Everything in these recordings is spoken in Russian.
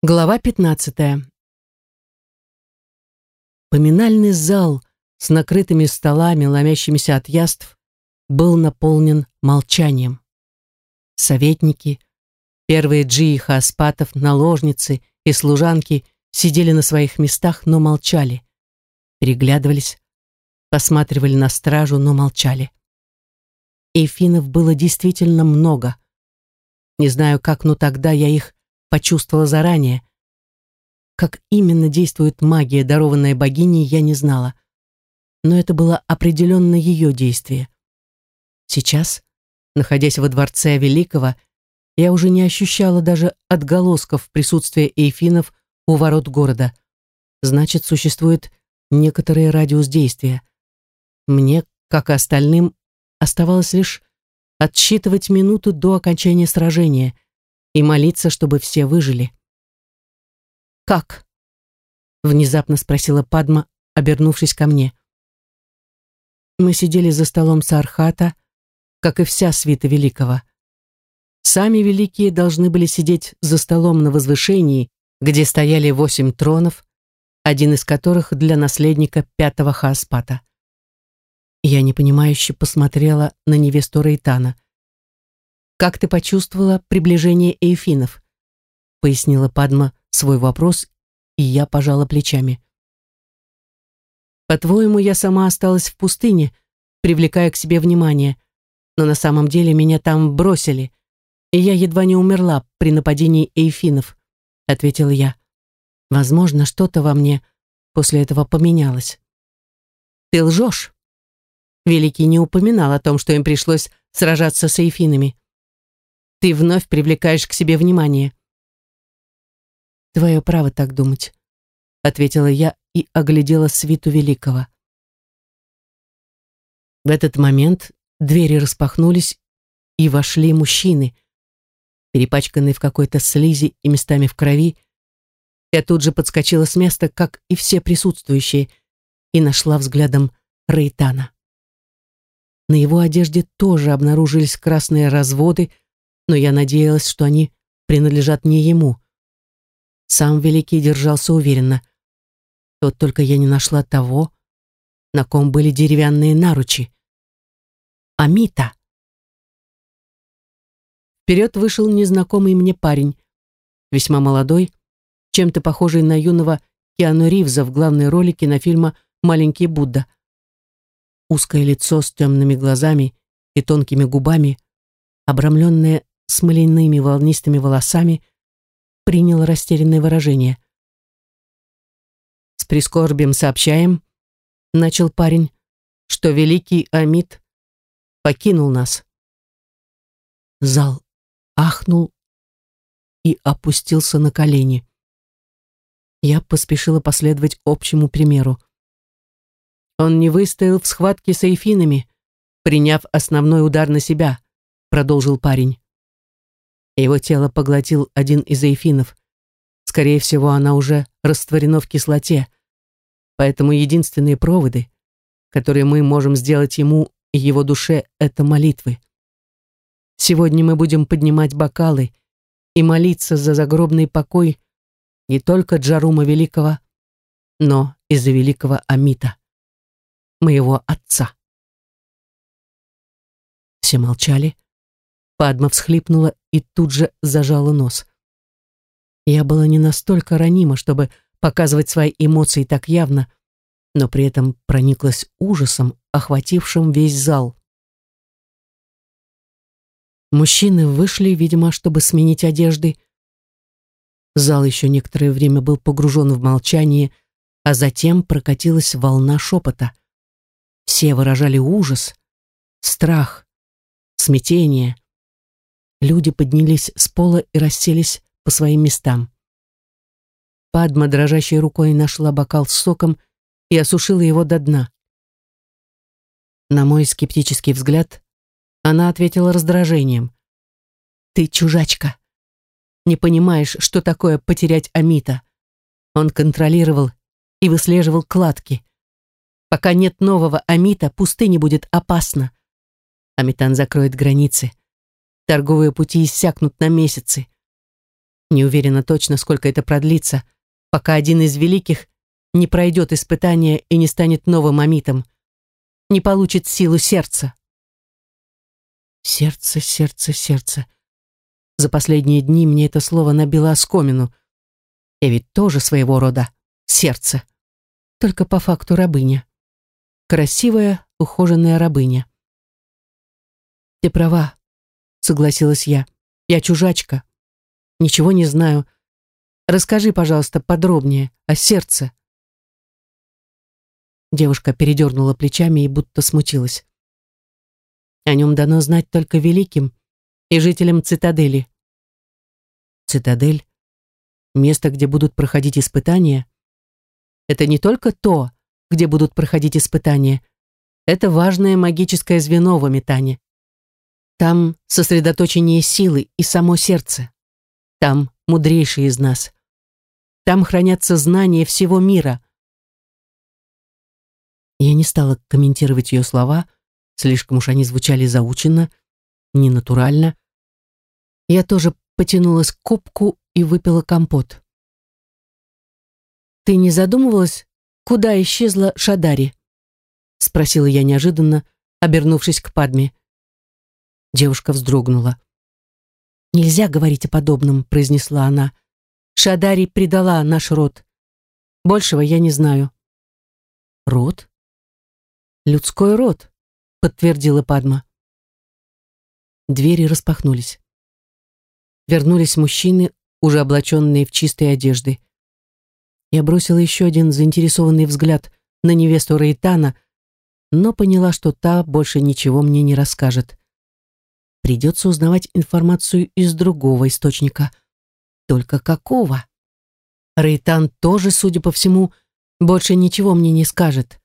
Глава 15. Поминальный зал с накрытыми столами, ломящимися от яств, был наполнен молчанием. Советники, первые джии хаоспатов, наложницы и служанки сидели на своих местах, но молчали. Переглядывались, посматривали на стражу, но молчали. Эйфинов было действительно много. Не знаю как, но тогда я их почувствовала заранее. Как именно действует магия, дарованная богиней, я не знала. Но это было определенно ее действие. Сейчас, находясь во дворце Великого, я уже не ощущала даже отголосков присутствия эйфинов у ворот города. Значит, существует некоторый радиус действия. Мне, как и остальным, оставалось лишь отсчитывать минуту до окончания сражения — и молиться, чтобы все выжили. «Как?» — внезапно спросила Падма, обернувшись ко мне. Мы сидели за столом Сархата, как и вся свита Великого. Сами великие должны были сидеть за столом на возвышении, где стояли восемь тронов, один из которых для наследника пятого Хааспата. Я непонимающе посмотрела на невесту Рейтана — «Как ты почувствовала приближение эйфинов?» пояснила Падма свой вопрос, и я пожала плечами. «По-твоему, я сама осталась в пустыне, привлекая к себе внимание, но на самом деле меня там бросили, и я едва не умерла при нападении эйфинов», ответила я. «Возможно, что-то во мне после этого поменялось». «Ты лжешь?» Великий не упоминал о том, что им пришлось сражаться с эйфинами ты вновь привлекаешь к себе внимание. Твое право так думать, ответила я и оглядела свиту великого. В этот момент двери распахнулись, и вошли мужчины, перепачканные в какой-то слизи и местами в крови. Я тут же подскочила с места, как и все присутствующие, и нашла взглядом Рейтана. На его одежде тоже обнаружились красные разводы, но я надеялась, что они принадлежат не ему. Сам Великий держался уверенно. Вот только я не нашла того, на ком были деревянные наручи. Амита. Вперед вышел незнакомый мне парень, весьма молодой, чем-то похожий на юного Киану Ривза в главной роли кинофильма «Маленький Будда». Узкое лицо с темными глазами и тонкими губами, обрамленное смоляными волнистыми волосами, принял растерянное выражение. «С прискорбием сообщаем», — начал парень, «что великий Амид покинул нас». Зал ахнул и опустился на колени. Я поспешила последовать общему примеру. Он не выстоял в схватке с эйфинами, приняв основной удар на себя, продолжил парень. Его тело поглотил один из эйфинов. Скорее всего, она уже растворена в кислоте. Поэтому единственные проводы, которые мы можем сделать ему и его душе, это молитвы. Сегодня мы будем поднимать бокалы и молиться за загробный покой не только Джарума Великого, но и за великого Амита, моего отца. Все молчали, Падма всхлипнула и тут же зажала нос. Я была не настолько ранима, чтобы показывать свои эмоции так явно, но при этом прониклась ужасом, охватившим весь зал. Мужчины вышли, видимо, чтобы сменить одежды. Зал еще некоторое время был погружен в молчание, а затем прокатилась волна шепота. Все выражали ужас, страх, смятение. Люди поднялись с пола и расселись по своим местам. Падма дрожащей рукой нашла бокал с соком и осушила его до дна. На мой скептический взгляд, она ответила раздражением. «Ты чужачка. Не понимаешь, что такое потерять Амита. Он контролировал и выслеживал кладки. Пока нет нового Амита, пустыне будет опасно. Амитан закроет границы. Торговые пути иссякнут на месяцы. Не уверена точно, сколько это продлится, пока один из великих не пройдет испытание и не станет новым амитом, не получит силу сердца. Сердце, сердце, сердце. За последние дни мне это слово набило оскомину. Я ведь тоже своего рода сердце. Только по факту рабыня. Красивая, ухоженная рабыня. «Ты права», — согласилась я. «Я чужачка. Ничего не знаю. Расскажи, пожалуйста, подробнее о сердце». Девушка передернула плечами и будто смутилась. О нем дано знать только великим и жителям цитадели. Цитадель — место, где будут проходить испытания. Это не только то, где будут проходить испытания. Это важное магическое звено в Аметане. Там сосредоточение силы и само сердце. Там мудрейший из нас. Там хранятся знания всего мира. Я не стала комментировать ее слова, Слишком уж они звучали заученно, ненатурально. Я тоже потянулась к кубку и выпила компот. «Ты не задумывалась, куда исчезла Шадари?» — спросила я неожиданно, обернувшись к Падме. Девушка вздрогнула. «Нельзя говорить о подобном», — произнесла она. «Шадари предала наш род. Большего я не знаю». «Род?» «Людской род», подтвердила Падма. Двери распахнулись. Вернулись мужчины, уже облаченные в чистые одежды. Я бросила еще один заинтересованный взгляд на невесту Рейтана, но поняла, что та больше ничего мне не расскажет. Придется узнавать информацию из другого источника. Только какого? Рейтан тоже, судя по всему, больше ничего мне не скажет.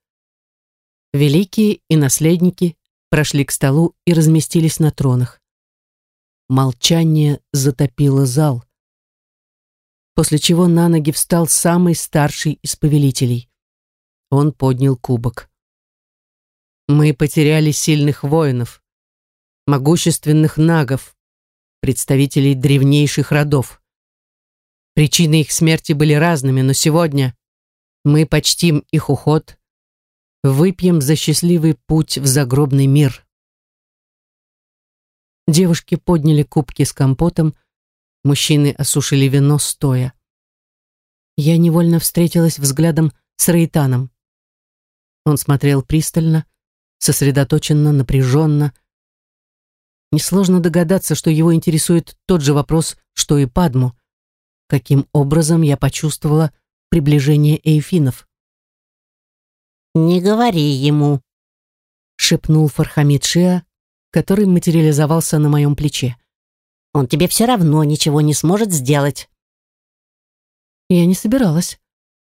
Великие и наследники прошли к столу и разместились на тронах. Молчание затопило зал, после чего на ноги встал самый старший из повелителей. Он поднял кубок. «Мы потеряли сильных воинов, могущественных нагов, представителей древнейших родов. Причины их смерти были разными, но сегодня мы почтим их уход Выпьем за счастливый путь в загробный мир. Девушки подняли кубки с компотом, мужчины осушили вино стоя. Я невольно встретилась взглядом с Рейтаном. Он смотрел пристально, сосредоточенно, напряженно. Несложно догадаться, что его интересует тот же вопрос, что и Падму. Каким образом я почувствовала приближение эйфинов? «Не говори ему», — шепнул Фархамид Шиа, который материализовался на моем плече. «Он тебе все равно ничего не сможет сделать». «Я не собиралась»,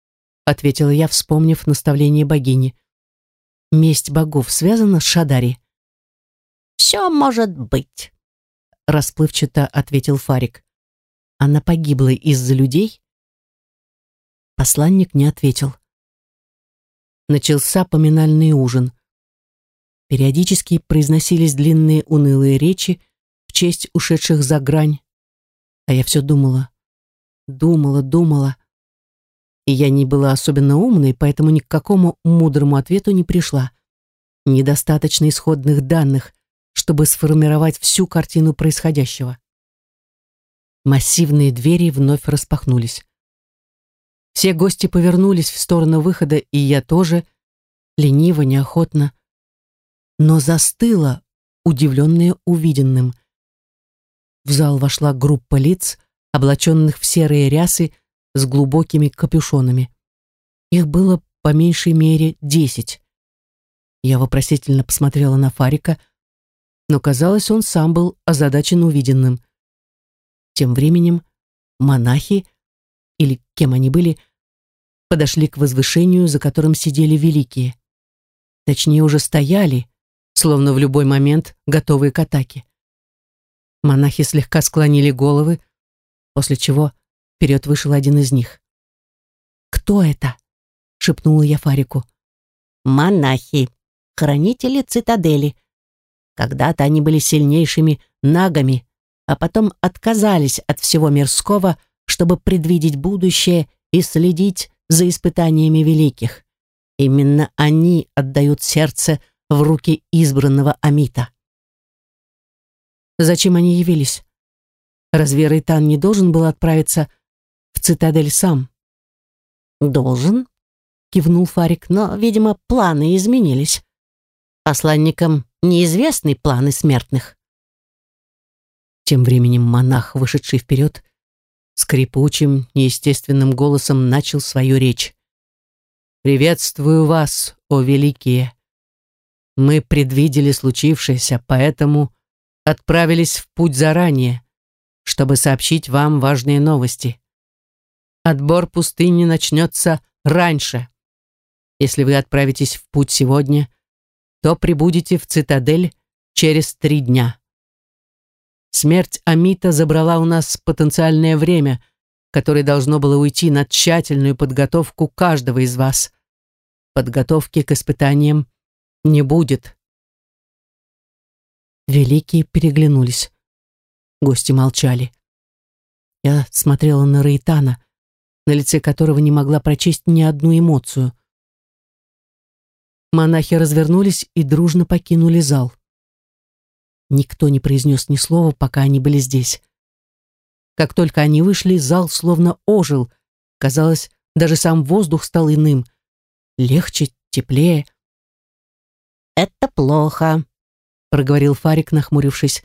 — ответила я, вспомнив наставление богини. «Месть богов связана с Шадари?» «Все может быть», — расплывчато ответил Фарик. «Она погибла из-за людей?» Посланник не ответил начался поминальный ужин. Периодически произносились длинные унылые речи в честь ушедших за грань. А я все думала, думала, думала. И я не была особенно умной, поэтому ни к какому мудрому ответу не пришла. Недостаточно исходных данных, чтобы сформировать всю картину происходящего. Массивные двери вновь распахнулись. Все гости повернулись в сторону выхода, и я тоже, лениво, неохотно, но застыла, удивленная увиденным. В зал вошла группа лиц, облаченных в серые рясы с глубокими капюшонами. Их было по меньшей мере десять. Я вопросительно посмотрела на Фарика, но, казалось, он сам был озадачен увиденным. Тем временем монахи или кем они были, подошли к возвышению, за которым сидели великие. Точнее, уже стояли, словно в любой момент готовые к атаке. Монахи слегка склонили головы, после чего вперед вышел один из них. «Кто это?» — шепнула я Фарику. «Монахи, хранители цитадели. Когда-то они были сильнейшими нагами, а потом отказались от всего мирского, чтобы предвидеть будущее и следить за испытаниями великих. Именно они отдают сердце в руки избранного Амита. Зачем они явились? Разве Рейтан не должен был отправиться в цитадель сам? Должен, кивнул Фарик, но, видимо, планы изменились. Посланникам неизвестны планы смертных. Тем временем монах, вышедший вперед, скрипучим, неестественным голосом начал свою речь. «Приветствую вас, о великие! Мы предвидели случившееся, поэтому отправились в путь заранее, чтобы сообщить вам важные новости. Отбор пустыни начнется раньше. Если вы отправитесь в путь сегодня, то прибудете в цитадель через три дня. Смерть Амита забрала у нас потенциальное время, которое должно было уйти на тщательную подготовку каждого из вас. Подготовки к испытаниям не будет. Великие переглянулись. Гости молчали. Я смотрела на Рейтана, на лице которого не могла прочесть ни одну эмоцию. Монахи развернулись и дружно покинули зал. Никто не произнес ни слова, пока они были здесь. Как только они вышли, зал словно ожил. Казалось, даже сам воздух стал иным. Легче, теплее. «Это плохо», — проговорил Фарик, нахмурившись.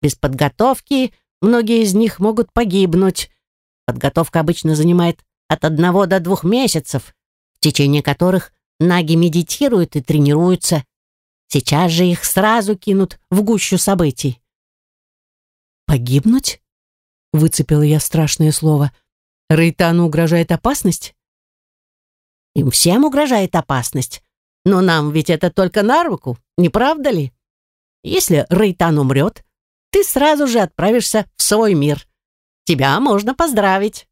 Без подготовки многие из них могут погибнуть. Подготовка обычно занимает от одного до двух месяцев, в течение которых наги медитируют и тренируются. Сейчас же их сразу кинут в гущу событий. «Погибнуть?» — выцепила я страшное слово. «Рейтану угрожает опасность?» «Им всем угрожает опасность. Но нам ведь это только на руку, не правда ли? Если Рейтан умрет, ты сразу же отправишься в свой мир. Тебя можно поздравить.